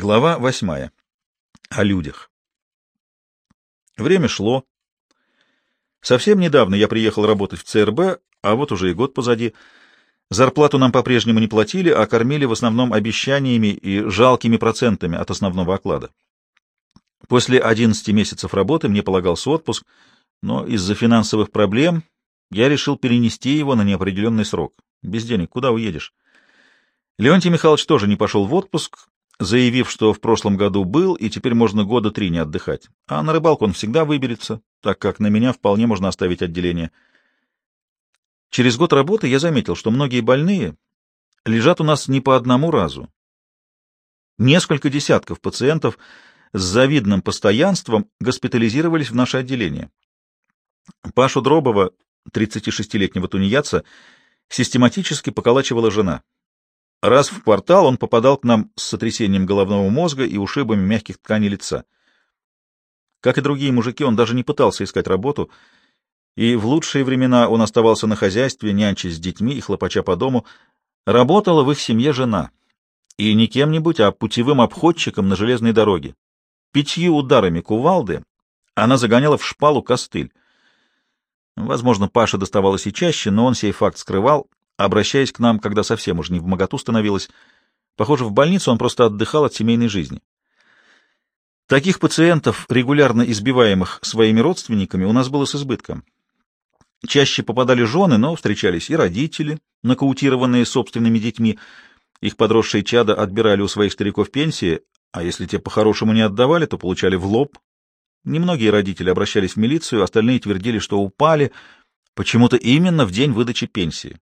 Глава восьмая. О людях. Время шло. Совсем недавно я приехал работать в ЦРБ, а вот уже и год позади. Зарплату нам по-прежнему не платили, а кормили в основном обещаниями и жалкими процентами от основного оклада. После 11 месяцев работы мне полагался отпуск, но из-за финансовых проблем я решил перенести его на неопределенный срок. Без денег куда уедешь? Леонтий Михайлович тоже не пошел в отпуск, заявив, что в прошлом году был, и теперь можно года три не отдыхать. А на рыбалку он всегда выберется, так как на меня вполне можно оставить отделение. Через год работы я заметил, что многие больные лежат у нас не по одному разу. Несколько десятков пациентов с завидным постоянством госпитализировались в наше отделение. Пашу Дробова, 36-летнего тунеядца, систематически поколачивала жена — Раз в квартал он попадал к нам с сотрясением головного мозга и ушибами мягких тканей лица. Как и другие мужики, он даже не пытался искать работу, и в лучшие времена он оставался на хозяйстве, нянчась с детьми и хлопача по дому. Работала в их семье жена, и не кем-нибудь, а путевым обходчиком на железной дороге. Пятью ударами кувалды она загоняла в шпалу костыль. Возможно, Паша доставалось и чаще, но он сей факт скрывал, обращаясь к нам, когда совсем уж не в моготу становилось. Похоже, в больнице он просто отдыхал от семейной жизни. Таких пациентов, регулярно избиваемых своими родственниками, у нас было с избытком. Чаще попадали жены, но встречались и родители, нокаутированные собственными детьми. Их подросшие чада отбирали у своих стариков пенсии, а если те по-хорошему не отдавали, то получали в лоб. Немногие родители обращались в милицию, остальные твердили, что упали почему-то именно в день выдачи пенсии.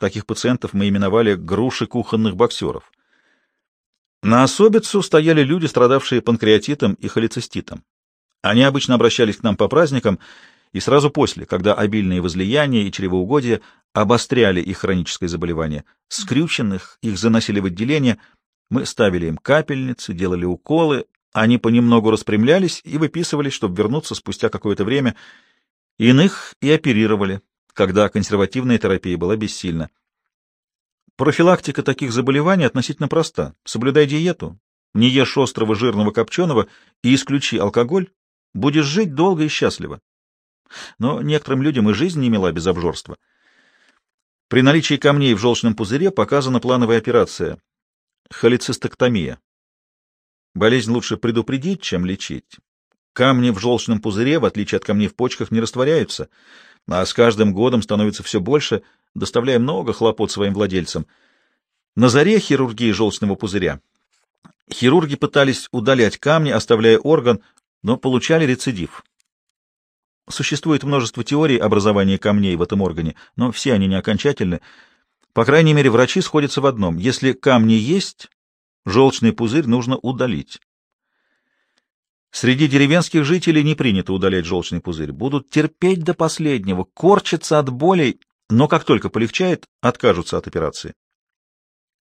Таких пациентов мы именовали груши кухонных боксеров. На особицу стояли люди, страдавшие панкреатитом и холециститом. Они обычно обращались к нам по праздникам и сразу после, когда обильные возлияния и чревоугодия обостряли их хроническое заболевание. Скрюченных их заносили в отделение, мы ставили им капельницы, делали уколы, они понемногу распрямлялись и выписывались, чтобы вернуться спустя какое-то время. Иных и оперировали, когда консервативная терапия была бессильна. Профилактика таких заболеваний относительно проста. Соблюдай диету, не ешь острого жирного копченого и исключи алкоголь, будешь жить долго и счастливо. Но некоторым людям и жизнь не мила без обжорства. При наличии камней в желчном пузыре показана плановая операция – холецистэктомия. Болезнь лучше предупредить, чем лечить. Камни в желчном пузыре, в отличие от камней в почках, не растворяются – а с каждым годом становится все больше, доставляя много хлопот своим владельцам. На заре хирургии желчного пузыря хирурги пытались удалять камни, оставляя орган, но получали рецидив. Существует множество теорий образования камней в этом органе, но все они не окончательны. По крайней мере, врачи сходятся в одном. Если камни есть, желчный пузырь нужно удалить. Среди деревенских жителей не принято удалять желчный пузырь. Будут терпеть до последнего, корчиться от болей, но как только полегчает, откажутся от операции.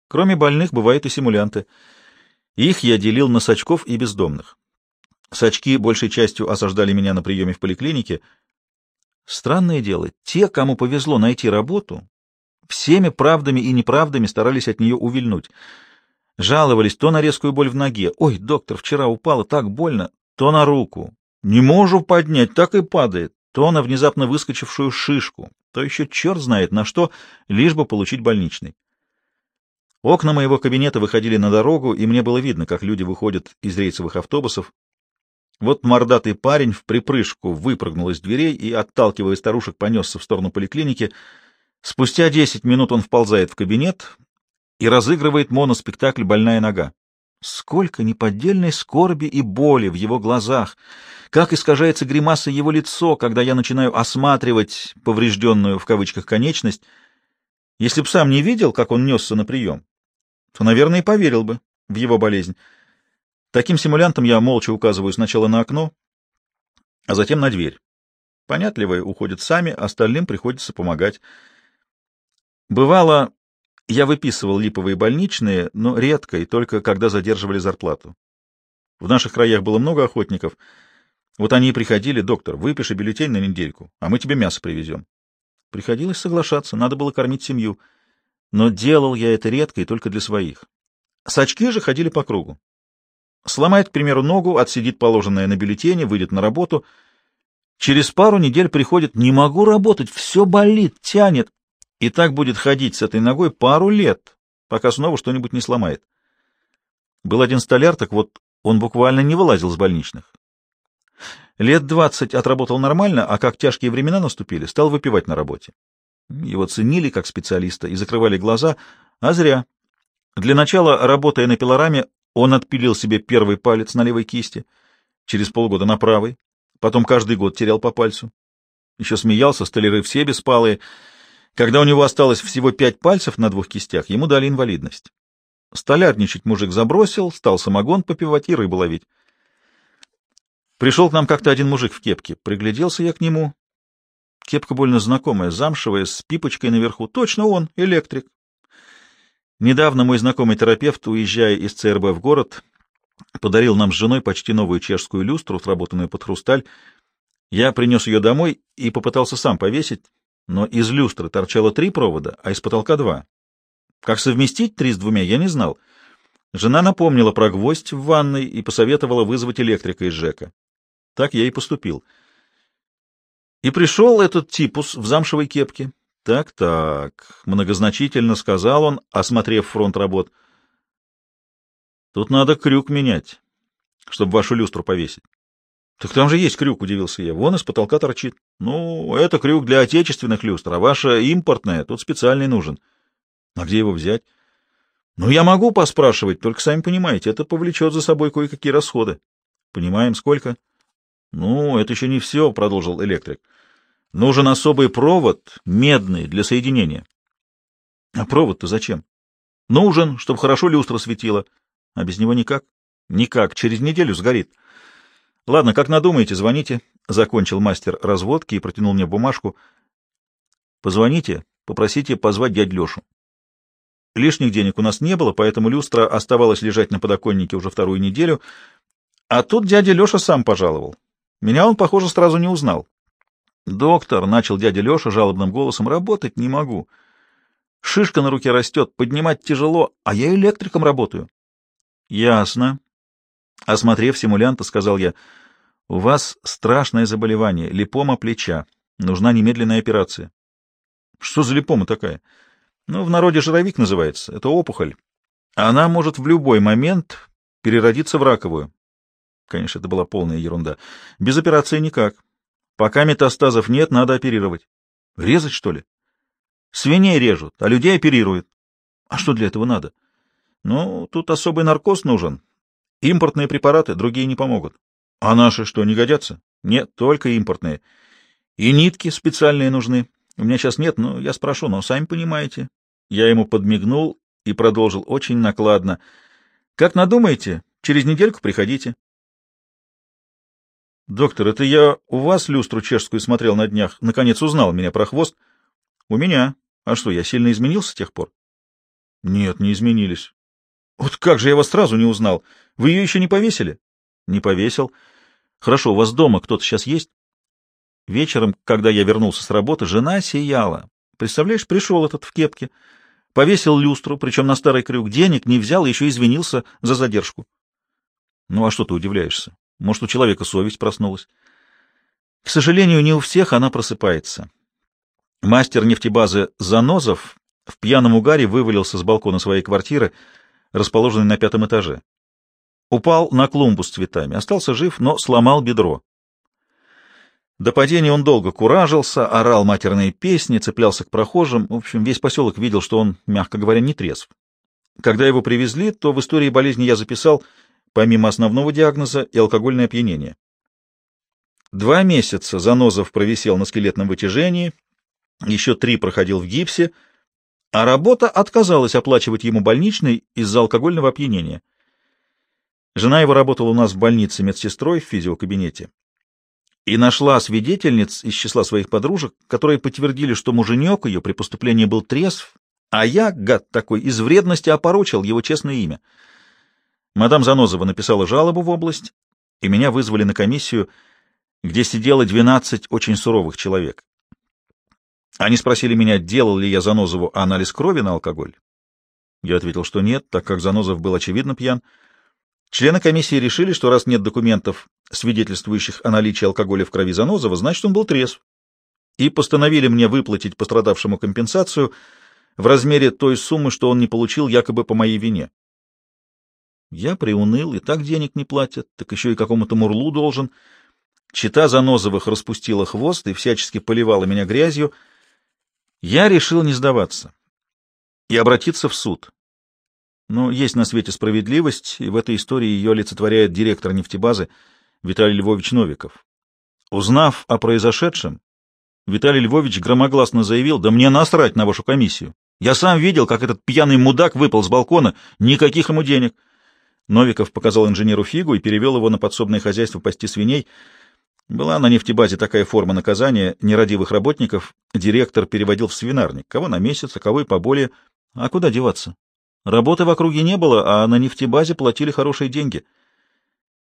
Кроме больных, бывают и симулянты. Их я делил на сачков и бездомных. Сачки большей частью осаждали меня на приеме в поликлинике. Странное дело, те, кому повезло найти работу, всеми правдами и неправдами старались от нее увильнуть. Жаловались то на резкую боль в ноге. «Ой, доктор, вчера упала, так больно то на руку. Не можу поднять, так и падает, то на внезапно выскочившую шишку, то еще черт знает на что, лишь бы получить больничный. Окна моего кабинета выходили на дорогу, и мне было видно, как люди выходят из рейсовых автобусов. Вот мордатый парень в припрыжку выпрыгнул из дверей и, отталкивая старушек, понесся в сторону поликлиники. Спустя десять минут он вползает в кабинет и разыгрывает моноспектакль «Больная нога». Сколько неподдельной скорби и боли в его глазах! Как искажается гримаса его лицо, когда я начинаю осматривать поврежденную в кавычках конечность. Если б сам не видел, как он несся на прием, то, наверное, и поверил бы в его болезнь. Таким симулянтом я молча указываю сначала на окно, а затем на дверь. Понятливые уходят сами, остальным приходится помогать. Бывало, я выписывал липовые больничные, но редко и только когда задерживали зарплату. В наших краях было много охотников. Вот они и приходили, доктор, выпиши бюллетень на недельку, а мы тебе мясо привезем. Приходилось соглашаться, надо было кормить семью. Но делал я это редко и только для своих. Сачки же ходили по кругу. сломает, к примеру, ногу, отсидит положенное на бюллетене, выйдет на работу. Через пару недель приходит «не могу работать, все болит, тянет». И так будет ходить с этой ногой пару лет, пока снова что-нибудь не сломает. Был один столяр, так вот он буквально не вылазил с больничных. Лет двадцать отработал нормально, а как тяжкие времена наступили, стал выпивать на работе. Его ценили как специалиста и закрывали глаза, а зря. Для начала, работая на пилораме, он отпилил себе первый палец на левой кисти, через полгода на правой, потом каждый год терял по пальцу. Еще смеялся, столяры все беспалые. Когда у него осталось всего пять пальцев на двух кистях, ему дали инвалидность. Столярничать мужик забросил, стал самогон попивать и рыбу ловить. Пришел к нам как-то один мужик в кепке. Пригляделся я к нему. Кепка больно знакомая, замшевая, с пипочкой наверху. Точно он, электрик. Недавно мой знакомый терапевт, уезжая из ЦРБ в город, подарил нам с женой почти новую чешскую люстру, сработанную под хрусталь. Я принес ее домой и попытался сам повесить, но из люстры торчало три провода, а из потолка два. Как совместить три с двумя, я не знал. Жена напомнила про гвоздь в ванной и посоветовала вызвать электрика из ЖЭКа. Так я и поступил. И пришел этот типус в замшевой кепке. Так-так, многозначительно сказал он, осмотрев фронт работ. Тут надо крюк менять, чтобы вашу люстру повесить. Так там же есть крюк, удивился я. Вон из потолка торчит. Ну, это крюк для отечественных люстр, а ваша импортная, тут специальный нужен. А где его взять? Ну, я могу поспрашивать, только сами понимаете, это повлечет за собой кое-какие расходы. Понимаем, сколько? Ну, это еще не все, продолжил электрик. Нужен особый провод, медный, для соединения. А провод-то зачем? Нужен, чтобы хорошо люстра светила. А без него никак? Никак, через неделю сгорит. Ладно, как надумаете, звоните. Закончил мастер разводки и протянул мне бумажку. Позвоните, попросите позвать дядь Лешу. Лишних денег у нас не было, поэтому люстра оставалась лежать на подоконнике уже вторую неделю, а тут дядя Леша сам пожаловал. Меня он, похоже, сразу не узнал. «Доктор», — начал дядя Леша жалобным голосом, — «работать не могу. Шишка на руке растет, поднимать тяжело, а я электриком работаю». «Ясно». Осмотрев симулянта, сказал я, — «у вас страшное заболевание, липома плеча. Нужна немедленная операция». «Что за липома такая?» Ну, в народе жировик называется. Это опухоль. Она может в любой момент переродиться в раковую. Конечно, это была полная ерунда. Без операции никак. Пока метастазов нет, надо оперировать. Резать, что ли? Свиней режут, а людей оперируют. А что для этого надо? Ну, тут особый наркоз нужен. Импортные препараты, другие не помогут. А наши что, не годятся? Нет, только импортные. И нитки специальные нужны. У меня сейчас нет, но я спрошу, но сами понимаете. Я ему подмигнул и продолжил очень накладно. «Как надумаете, через недельку приходите». «Доктор, это я у вас люстру чешскую смотрел на днях. Наконец узнал меня про хвост». «У меня. А что, я сильно изменился с тех пор?» «Нет, не изменились». «Вот как же я вас сразу не узнал? Вы ее еще не повесили?» «Не повесил. Хорошо, у вас дома кто-то сейчас есть?» Вечером, когда я вернулся с работы, жена сияла. Представляешь, пришел этот в кепке. Повесил люстру, причем на старый крюк, денег не взял еще извинился за задержку. Ну а что ты удивляешься? Может, у человека совесть проснулась? К сожалению, не у всех она просыпается. Мастер нефтебазы Занозов в пьяном угаре вывалился с балкона своей квартиры, расположенной на пятом этаже. Упал на клумбу с цветами, остался жив, но сломал бедро. До падения он долго куражился, орал матерные песни, цеплялся к прохожим. В общем, весь поселок видел, что он, мягко говоря, не трезв. Когда его привезли, то в истории болезни я записал, помимо основного диагноза, и алкогольное опьянение. Два месяца Занозов провисел на скелетном вытяжении, еще три проходил в гипсе, а работа отказалась оплачивать ему больничный из-за алкогольного опьянения. Жена его работала у нас в больнице медсестрой в физиокабинете и нашла свидетельниц из числа своих подружек, которые подтвердили, что муженек ее при поступлении был трезв, а я, гад такой, из вредности опорочил его честное имя. Мадам Занозова написала жалобу в область, и меня вызвали на комиссию, где сидело 12 очень суровых человек. Они спросили меня, делал ли я Занозову анализ крови на алкоголь. Я ответил, что нет, так как Занозов был очевидно пьян. Члены комиссии решили, что раз нет документов, свидетельствующих о наличии алкоголя в крови Занозова, значит, он был трезв. И постановили мне выплатить пострадавшему компенсацию в размере той суммы, что он не получил якобы по моей вине. Я приуныл, и так денег не платят, так еще и какому-то мурлу должен. Чита Занозовых распустила хвост и всячески поливала меня грязью. Я решил не сдаваться и обратиться в суд. Но есть на свете справедливость, и в этой истории ее олицетворяет директор нефтебазы Виталий Львович Новиков. Узнав о произошедшем, Виталий Львович громогласно заявил, да мне насрать на вашу комиссию. Я сам видел, как этот пьяный мудак выпал с балкона, никаких ему денег. Новиков показал инженеру фигу и перевел его на подсобное хозяйство пасти свиней. Была на нефтебазе такая форма наказания нерадивых работников. Директор переводил в свинарник, кого на месяц, а кого и поболее. А куда деваться? Работы в округе не было, а на нефтебазе платили хорошие деньги.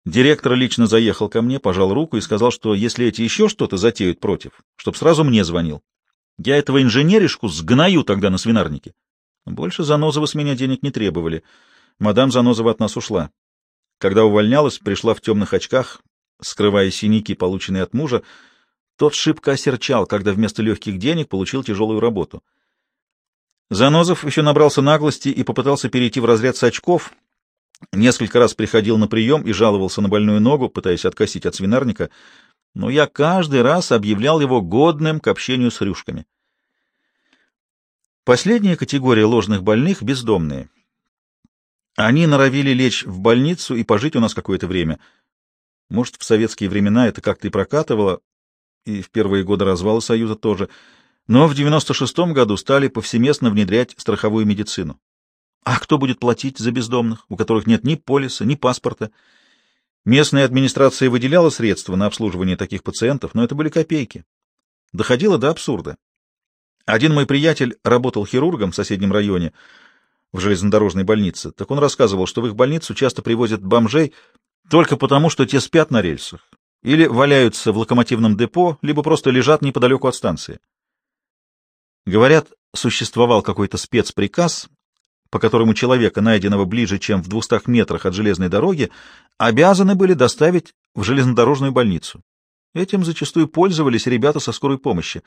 Директор лично заехал ко мне, пожал руку и сказал, что если эти еще что-то затеют против, чтоб сразу мне звонил. Я этого инженеришку сгною тогда на свинарнике. Больше Занозова с меня денег не требовали. Мадам Занозова от нас ушла. Когда увольнялась, пришла в темных очках, скрывая синяки, полученные от мужа. Тот шибко осерчал, когда вместо легких денег получил тяжелую работу. Занозов еще набрался наглости и попытался перейти в разряд сачков. Несколько раз приходил на прием и жаловался на больную ногу, пытаясь откосить от свинарника, но я каждый раз объявлял его годным к общению с рюшками. Последняя категория ложных больных — бездомные. Они норовили лечь в больницу и пожить у нас какое-то время. Может, в советские времена это как-то и прокатывало, и в первые годы развала Союза тоже — но в 96-м году стали повсеместно внедрять страховую медицину. А кто будет платить за бездомных, у которых нет ни полиса, ни паспорта? Местная администрация выделяла средства на обслуживание таких пациентов, но это были копейки. Доходило до абсурда. Один мой приятель работал хирургом в соседнем районе, в железнодорожной больнице. Так он рассказывал, что в их больницу часто привозят бомжей только потому, что те спят на рельсах или валяются в локомотивном депо, либо просто лежат неподалеку от станции. Говорят, существовал какой-то спецприказ, по которому человека, найденного ближе, чем в двухстах метрах от железной дороги, обязаны были доставить в железнодорожную больницу. Этим зачастую пользовались ребята со скорой помощи.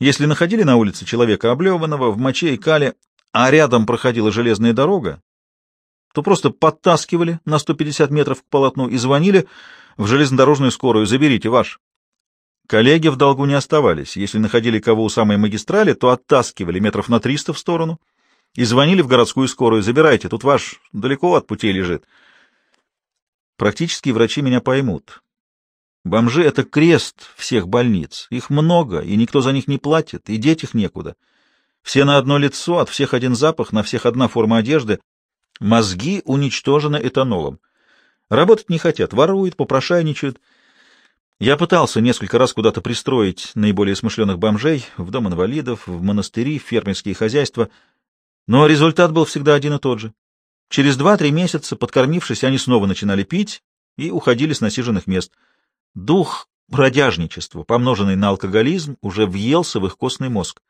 Если находили на улице человека облеванного, в моче и кале, а рядом проходила железная дорога, то просто подтаскивали на 150 метров к полотну и звонили в железнодорожную скорую «Заберите ваш». Коллеги в долгу не оставались. Если находили кого у самой магистрали, то оттаскивали метров на триста в сторону и звонили в городскую скорую. «Забирайте, тут ваш далеко от путей лежит». Практически врачи меня поймут. Бомжи — это крест всех больниц. Их много, и никто за них не платит, и деть их некуда. Все на одно лицо, от всех один запах, на всех одна форма одежды. Мозги уничтожены этанолом. Работать не хотят, воруют, попрошайничают — я пытался несколько раз куда-то пристроить наиболее смышленых бомжей в дом инвалидов, в монастыри, в фермерские хозяйства, но результат был всегда один и тот же. Через два-три месяца, подкормившись, они снова начинали пить и уходили с насиженных мест. Дух бродяжничества, помноженный на алкоголизм, уже въелся в их костный мозг.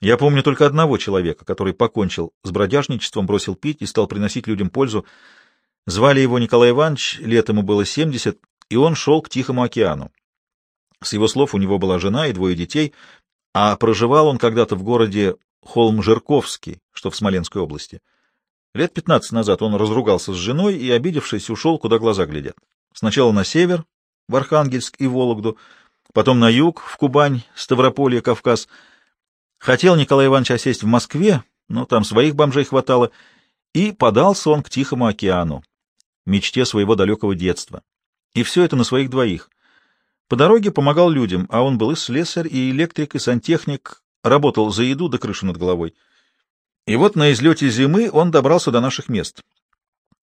Я помню только одного человека, который покончил с бродяжничеством, бросил пить и стал приносить людям пользу. Звали его Николай Иванович, лет ему было семьдесят, и он шел к Тихому океану. С его слов, у него была жена и двое детей, а проживал он когда-то в городе Холм-Жирковский, что в Смоленской области. Лет пятнадцать назад он разругался с женой и, обидевшись, ушел, куда глаза глядят. Сначала на север, в Архангельск и Вологду, потом на юг, в Кубань, Ставрополье, Кавказ. Хотел Николай Иванович осесть в Москве, но там своих бомжей хватало, и подался он к Тихому океану, мечте своего далекого детства. И все это на своих двоих. По дороге помогал людям, а он был и слесарь, и электрик, и сантехник, работал за еду до крыши над головой. И вот на излете зимы он добрался до наших мест.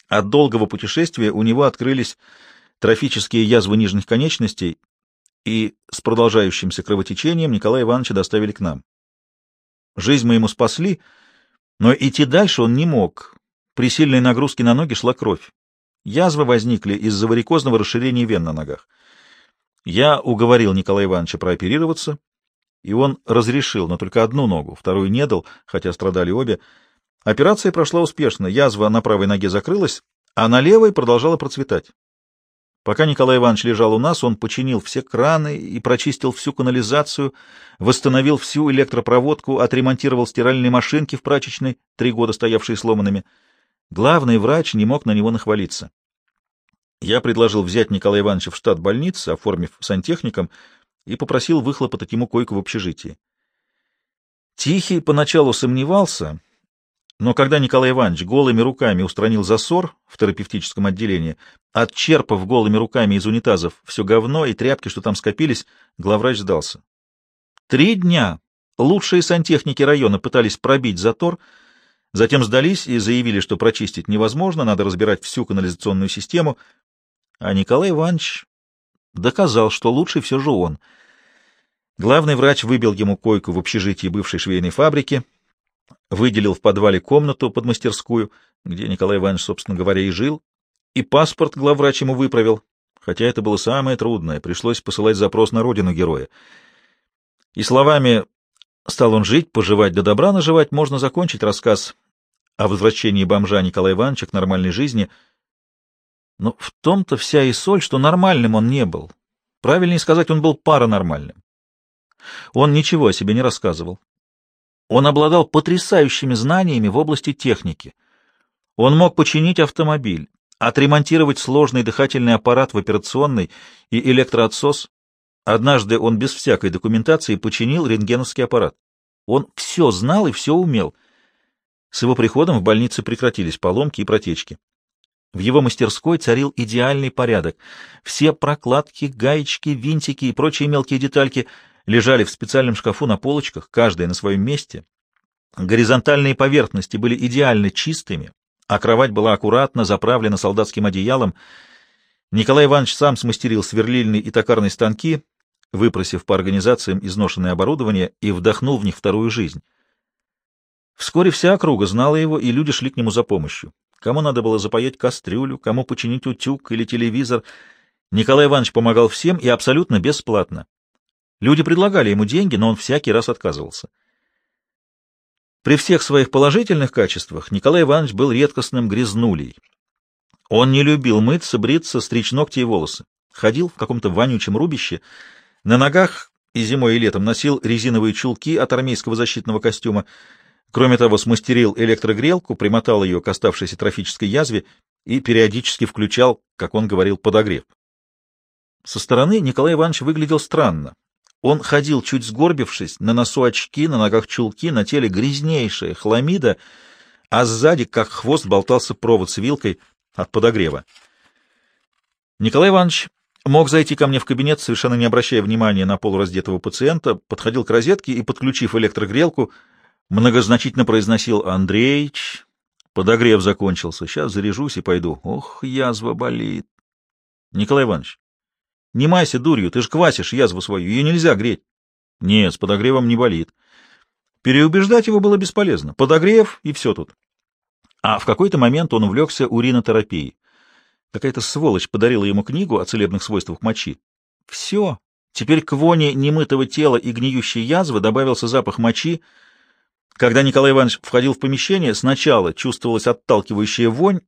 От долгого путешествия у него открылись трофические язвы нижних конечностей, и с продолжающимся кровотечением Николая Ивановича доставили к нам. Жизнь мы ему спасли, но идти дальше он не мог. При сильной нагрузке на ноги шла кровь. Язвы возникли из-за варикозного расширения вен на ногах. Я уговорил Николая Ивановича прооперироваться, и он разрешил, но только одну ногу, вторую не дал, хотя страдали обе. Операция прошла успешно, язва на правой ноге закрылась, а на левой продолжала процветать. Пока Николай Иванович лежал у нас, он починил все краны и прочистил всю канализацию, восстановил всю электропроводку, отремонтировал стиральные машинки в прачечной, три года стоявшие сломанными. Главный врач не мог на него нахвалиться. Я предложил взять Николая Ивановича в штат больницы, оформив сантехником, и попросил выхлопотать ему койку в общежитии. Тихий поначалу сомневался, но когда Николай Иванович голыми руками устранил засор в терапевтическом отделении, отчерпав голыми руками из унитазов все говно и тряпки, что там скопились, главврач сдался. Три дня лучшие сантехники района пытались пробить затор, затем сдались и заявили, что прочистить невозможно, надо разбирать всю канализационную систему, а Николай Иванович доказал, что лучше все же он. Главный врач выбил ему койку в общежитии бывшей швейной фабрики — выделил в подвале комнату под мастерскую, где Николай Иванович, собственно говоря, и жил, и паспорт главврач ему выправил, хотя это было самое трудное, пришлось посылать запрос на родину героя. И словами «стал он жить, поживать да добра наживать» можно закончить рассказ о возвращении бомжа Николая Ивановича к нормальной жизни. Но в том-то вся и соль, что нормальным он не был. Правильнее сказать, он был паранормальным. Он ничего о себе не рассказывал, он обладал потрясающими знаниями в области техники. Он мог починить автомобиль, отремонтировать сложный дыхательный аппарат в операционной и электроотсос. Однажды он без всякой документации починил рентгеновский аппарат. Он все знал и все умел. С его приходом в больнице прекратились поломки и протечки. В его мастерской царил идеальный порядок. Все прокладки, гаечки, винтики и прочие мелкие детальки — лежали в специальном шкафу на полочках, каждая на своем месте. Горизонтальные поверхности были идеально чистыми, а кровать была аккуратно заправлена солдатским одеялом. Николай Иванович сам смастерил сверлильные и токарные станки, выпросив по организациям изношенное оборудование, и вдохнул в них вторую жизнь. Вскоре вся округа знала его, и люди шли к нему за помощью. Кому надо было запаять кастрюлю, кому починить утюг или телевизор. Николай Иванович помогал всем и абсолютно бесплатно. Люди предлагали ему деньги, но он всякий раз отказывался. При всех своих положительных качествах Николай Иванович был редкостным грязнулей. Он не любил мыться, бриться, стричь ногти и волосы. Ходил в каком-то вонючем рубище. На ногах и зимой, и летом носил резиновые чулки от армейского защитного костюма. Кроме того, смастерил электрогрелку, примотал ее к оставшейся трофической язве и периодически включал, как он говорил, подогрев. Со стороны Николай Иванович выглядел странно. Он ходил чуть сгорбившись, на носу очки, на ногах чулки, на теле грязнейшая хламида, а сзади, как хвост, болтался провод с вилкой от подогрева. Николай Иванович мог зайти ко мне в кабинет, совершенно не обращая внимания на полураздетого пациента, подходил к розетке и, подключив электрогрелку, многозначительно произносил «Андреич, подогрев закончился, сейчас заряжусь и пойду. Ох, язва болит». Николай Иванович, не майся дурью, ты ж квасишь язву свою, ее нельзя греть. Нет, с подогревом не болит. Переубеждать его было бесполезно. Подогрев, и все тут. А в какой-то момент он увлекся уринотерапией. Какая-то сволочь подарила ему книгу о целебных свойствах мочи. Все. Теперь к воне немытого тела и гниющей язвы добавился запах мочи. Когда Николай Иванович входил в помещение, сначала чувствовалась отталкивающая вонь,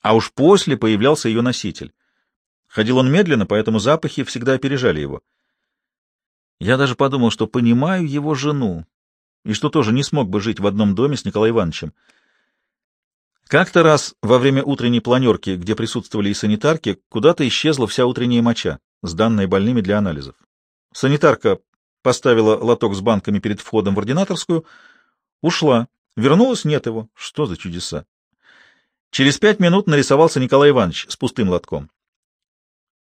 а уж после появлялся ее носитель. Ходил он медленно, поэтому запахи всегда опережали его. Я даже подумал, что понимаю его жену, и что тоже не смог бы жить в одном доме с Николаем Ивановичем. Как-то раз во время утренней планерки, где присутствовали и санитарки, куда-то исчезла вся утренняя моча, сданная больными для анализов. Санитарка поставила лоток с банками перед входом в ординаторскую, ушла. Вернулась, нет его. Что за чудеса? Через пять минут нарисовался Николай Иванович с пустым лотком. —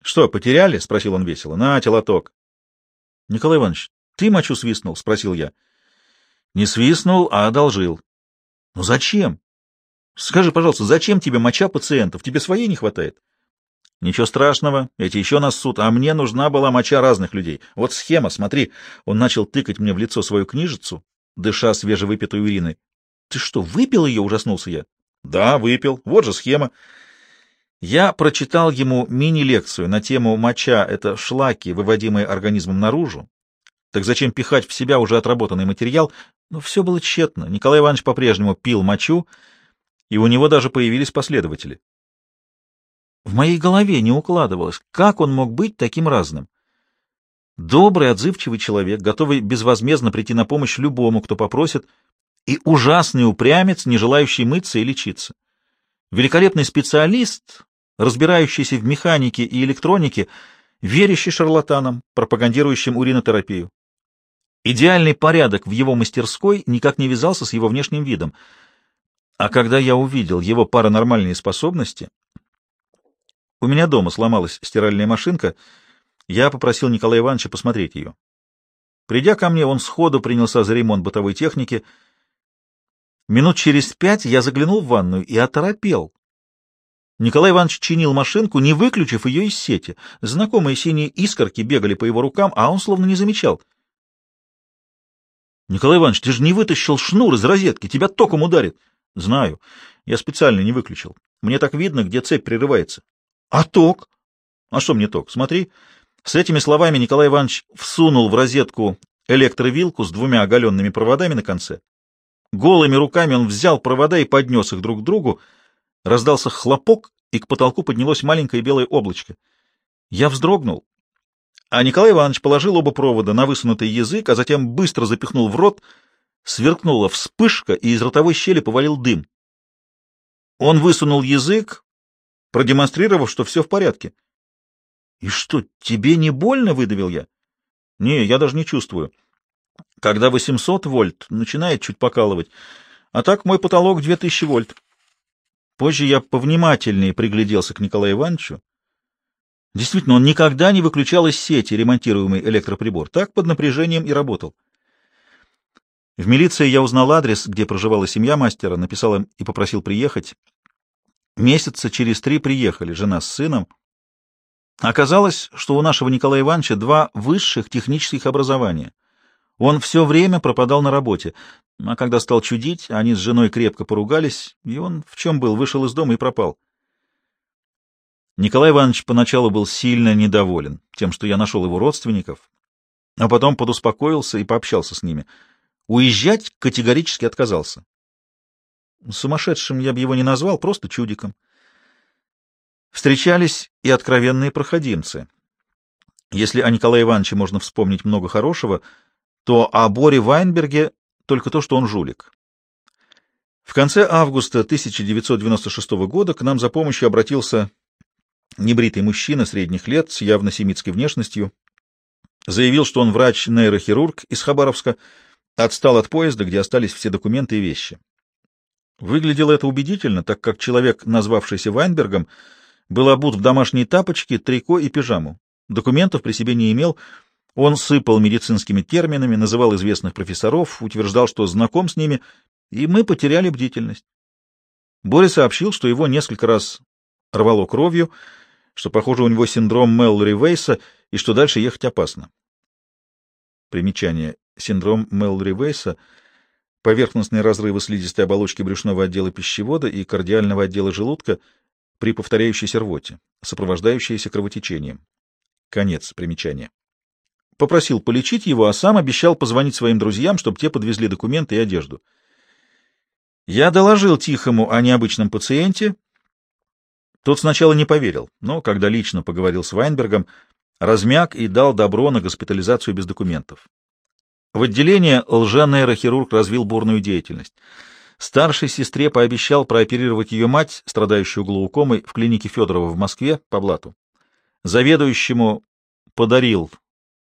Что, потеряли? — спросил он весело. — На, телоток. — Николай Иванович, ты мочу свистнул? — спросил я. — Не свистнул, а одолжил. — Ну зачем? Скажи, пожалуйста, зачем тебе моча пациентов? Тебе своей не хватает? — Ничего страшного, эти еще нас суд, а мне нужна была моча разных людей. Вот схема, смотри. Он начал тыкать мне в лицо свою книжицу, дыша свежевыпитой уриной. — Ты что, выпил ее? — ужаснулся я. — Да, выпил. Вот же схема. Я прочитал ему мини-лекцию на тему моча — это шлаки, выводимые организмом наружу. Так зачем пихать в себя уже отработанный материал? Но все было тщетно. Николай Иванович по-прежнему пил мочу, и у него даже появились последователи. В моей голове не укладывалось, как он мог быть таким разным. Добрый, отзывчивый человек, готовый безвозмездно прийти на помощь любому, кто попросит, и ужасный упрямец, не желающий мыться и лечиться. Великолепный специалист, разбирающийся в механике и электронике, верящий шарлатанам, пропагандирующим уринотерапию. Идеальный порядок в его мастерской никак не вязался с его внешним видом. А когда я увидел его паранормальные способности... У меня дома сломалась стиральная машинка, я попросил Николая Ивановича посмотреть ее. Придя ко мне, он сходу принялся за ремонт бытовой техники. Минут через пять я заглянул в ванную и оторопел. Николай Иванович чинил машинку, не выключив ее из сети. Знакомые синие искорки бегали по его рукам, а он словно не замечал. — Николай Иванович, ты же не вытащил шнур из розетки, тебя током ударит. — Знаю. Я специально не выключил. Мне так видно, где цепь прерывается. — А ток? — А что мне ток? Смотри. С этими словами Николай Иванович всунул в розетку электровилку с двумя оголенными проводами на конце. Голыми руками он взял провода и поднес их друг к другу, Раздался хлопок, и к потолку поднялось маленькое белое облачко. Я вздрогнул, а Николай Иванович положил оба провода на высунутый язык, а затем быстро запихнул в рот, сверкнула вспышка, и из ротовой щели повалил дым. Он высунул язык, продемонстрировав, что все в порядке. — И что, тебе не больно? — выдавил я. — Не, я даже не чувствую. Когда 800 вольт, начинает чуть покалывать, а так мой потолок 2000 вольт. Позже я повнимательнее пригляделся к Николаю Ивановичу. Действительно, он никогда не выключал из сети ремонтируемый электроприбор. Так под напряжением и работал. В милиции я узнал адрес, где проживала семья мастера, написал им и попросил приехать. Месяца через три приехали жена с сыном. Оказалось, что у нашего Николая Ивановича два высших технических образования. Он все время пропадал на работе, а когда стал чудить, они с женой крепко поругались, и он в чем был, вышел из дома и пропал. Николай Иванович поначалу был сильно недоволен тем, что я нашел его родственников, а потом подуспокоился и пообщался с ними. Уезжать категорически отказался. Сумасшедшим я бы его не назвал, просто чудиком. Встречались и откровенные проходимцы. Если о Николае Ивановиче можно вспомнить много хорошего, то о Боре Вайнберге только то, что он жулик. В конце августа 1996 года к нам за помощью обратился небритый мужчина средних лет с явно семитской внешностью. Заявил, что он врач-нейрохирург из Хабаровска, отстал от поезда, где остались все документы и вещи. Выглядело это убедительно, так как человек, назвавшийся Вайнбергом, был обут в домашние тапочки, трико и пижаму. Документов при себе не имел, он сыпал медицинскими терминами, называл известных профессоров, утверждал, что знаком с ними, и мы потеряли бдительность. Боря сообщил, что его несколько раз рвало кровью, что, похоже, у него синдром Меллори-Вейса и что дальше ехать опасно. Примечание. Синдром Меллори-Вейса — поверхностные разрывы слизистой оболочки брюшного отдела пищевода и кардиального отдела желудка при повторяющейся рвоте, сопровождающейся кровотечением. Конец примечания попросил полечить его, а сам обещал позвонить своим друзьям, чтобы те подвезли документы и одежду. Я доложил Тихому о необычном пациенте. Тот сначала не поверил, но, когда лично поговорил с Вайнбергом, размяк и дал добро на госпитализацию без документов. В отделении лженейрохирург развил бурную деятельность. Старшей сестре пообещал прооперировать ее мать, страдающую глаукомой, в клинике Федорова в Москве по блату. Заведующему подарил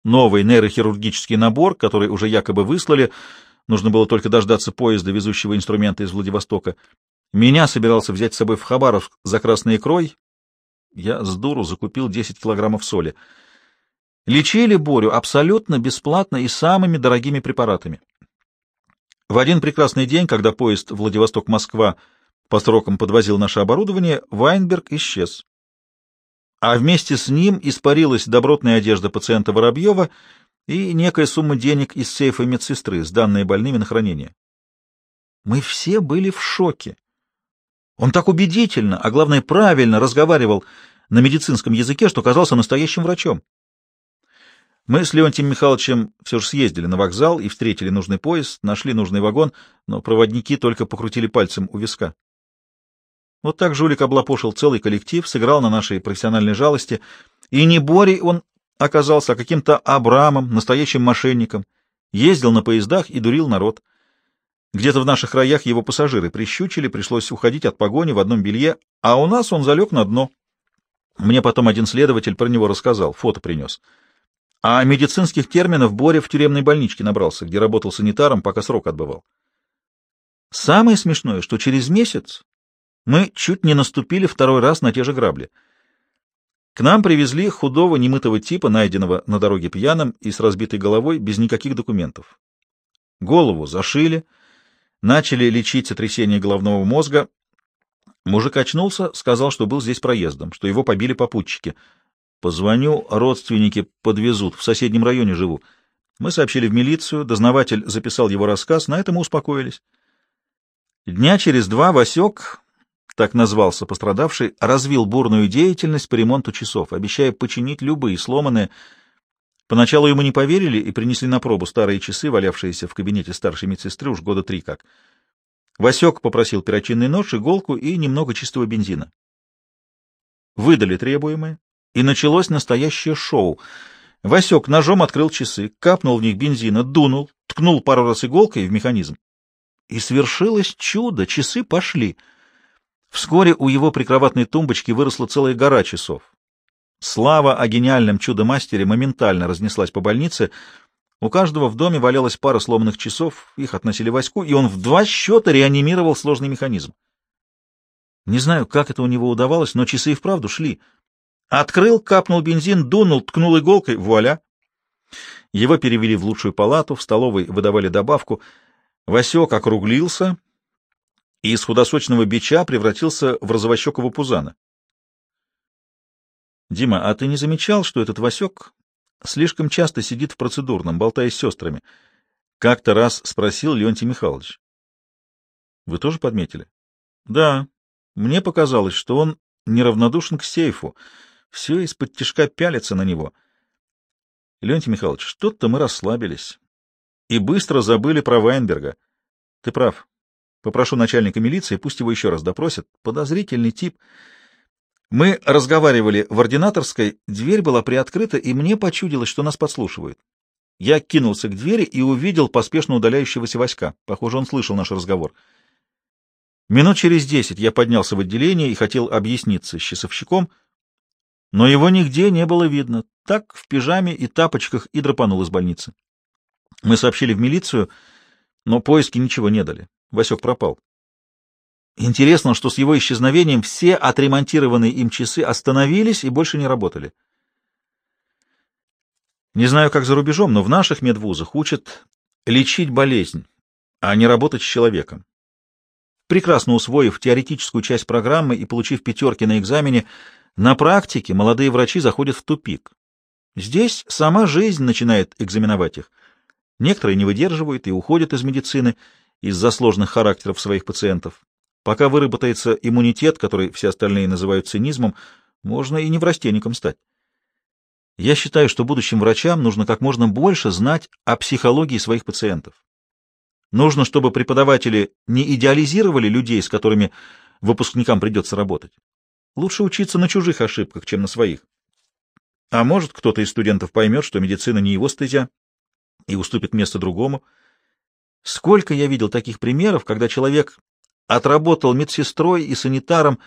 новый нейрохирургический набор, который уже якобы выслали, нужно было только дождаться поезда, везущего инструменты из Владивостока. Меня собирался взять с собой в Хабаровск за красной икрой. Я с дуру закупил 10 килограммов соли. Лечили Борю абсолютно бесплатно и самыми дорогими препаратами. В один прекрасный день, когда поезд Владивосток-Москва по срокам подвозил наше оборудование, Вайнберг исчез а вместе с ним испарилась добротная одежда пациента Воробьева и некая сумма денег из сейфа медсестры, сданные больными на хранение. Мы все были в шоке. Он так убедительно, а главное правильно разговаривал на медицинском языке, что казался настоящим врачом. Мы с Леонтием Михайловичем все же съездили на вокзал и встретили нужный поезд, нашли нужный вагон, но проводники только покрутили пальцем у виска. Вот так жулик облапошил целый коллектив, сыграл на нашей профессиональной жалости, и не Борей он оказался, а каким-то Абрамом, настоящим мошенником, ездил на поездах и дурил народ. Где-то в наших краях его пассажиры прищучили, пришлось уходить от погони в одном белье, а у нас он залег на дно. Мне потом один следователь про него рассказал, фото принес. А медицинских терминов Боря в тюремной больничке набрался, где работал санитаром, пока срок отбывал. Самое смешное, что через месяц мы чуть не наступили второй раз на те же грабли. К нам привезли худого немытого типа, найденного на дороге пьяным и с разбитой головой, без никаких документов. Голову зашили, начали лечить сотрясение головного мозга. Мужик очнулся, сказал, что был здесь проездом, что его побили попутчики. Позвоню, родственники подвезут, в соседнем районе живу. Мы сообщили в милицию, дознаватель записал его рассказ, на этом успокоились. Дня через два Васек, так назвался пострадавший, развил бурную деятельность по ремонту часов, обещая починить любые сломанные. Поначалу ему не поверили и принесли на пробу старые часы, валявшиеся в кабинете старшей медсестры уж года три как. Васек попросил перочинный нож, иголку и немного чистого бензина. Выдали требуемое, и началось настоящее шоу. Васек ножом открыл часы, капнул в них бензина, дунул, ткнул пару раз иголкой в механизм. И свершилось чудо, часы пошли. Вскоре у его прикроватной тумбочки выросла целая гора часов. Слава о гениальном чудо-мастере моментально разнеслась по больнице. У каждого в доме валялась пара сломанных часов, их относили Ваську, и он в два счета реанимировал сложный механизм. Не знаю, как это у него удавалось, но часы и вправду шли. Открыл, капнул бензин, дунул, ткнул иголкой — вуаля! Его перевели в лучшую палату, в столовой выдавали добавку — Васек округлился и из худосочного бича превратился в розовощекого пузана. — Дима, а ты не замечал, что этот Васек слишком часто сидит в процедурном, болтая с сестрами? Как-то раз спросил Леонтий Михайлович. — Вы тоже подметили? — Да. Мне показалось, что он неравнодушен к сейфу. Все из-под тишка пялится на него. — Леонтий Михайлович, что-то мы расслабились и быстро забыли про Вайнберга. Ты прав. Попрошу начальника милиции, пусть его еще раз допросят. Подозрительный тип. Мы разговаривали в ординаторской, дверь была приоткрыта, и мне почудилось, что нас подслушивают. Я кинулся к двери и увидел поспешно удаляющегося Васька. Похоже, он слышал наш разговор. Минут через десять я поднялся в отделение и хотел объясниться с часовщиком, но его нигде не было видно. Так в пижаме и тапочках и драпанул из больницы. Мы сообщили в милицию, но поиски ничего не дали. Васек пропал. Интересно, что с его исчезновением все отремонтированные им часы остановились и больше не работали. Не знаю, как за рубежом, но в наших медвузах учат лечить болезнь, а не работать с человеком. Прекрасно усвоив теоретическую часть программы и получив пятерки на экзамене, на практике молодые врачи заходят в тупик. Здесь сама жизнь начинает экзаменовать их. Некоторые не выдерживают и уходят из медицины из-за сложных характеров своих пациентов. Пока выработается иммунитет, который все остальные называют цинизмом, можно и неврастенником стать. Я считаю, что будущим врачам нужно как можно больше знать о психологии своих пациентов. Нужно, чтобы преподаватели не идеализировали людей, с которыми выпускникам придется работать. Лучше учиться на чужих ошибках, чем на своих. А может, кто-то из студентов поймет, что медицина не его стезя, и уступит место другому. Сколько я видел таких примеров, когда человек отработал медсестрой и санитаром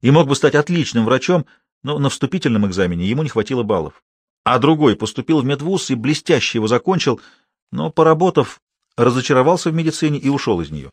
и мог бы стать отличным врачом, но на вступительном экзамене ему не хватило баллов. А другой поступил в медвуз и блестяще его закончил, но, поработав, разочаровался в медицине и ушел из нее.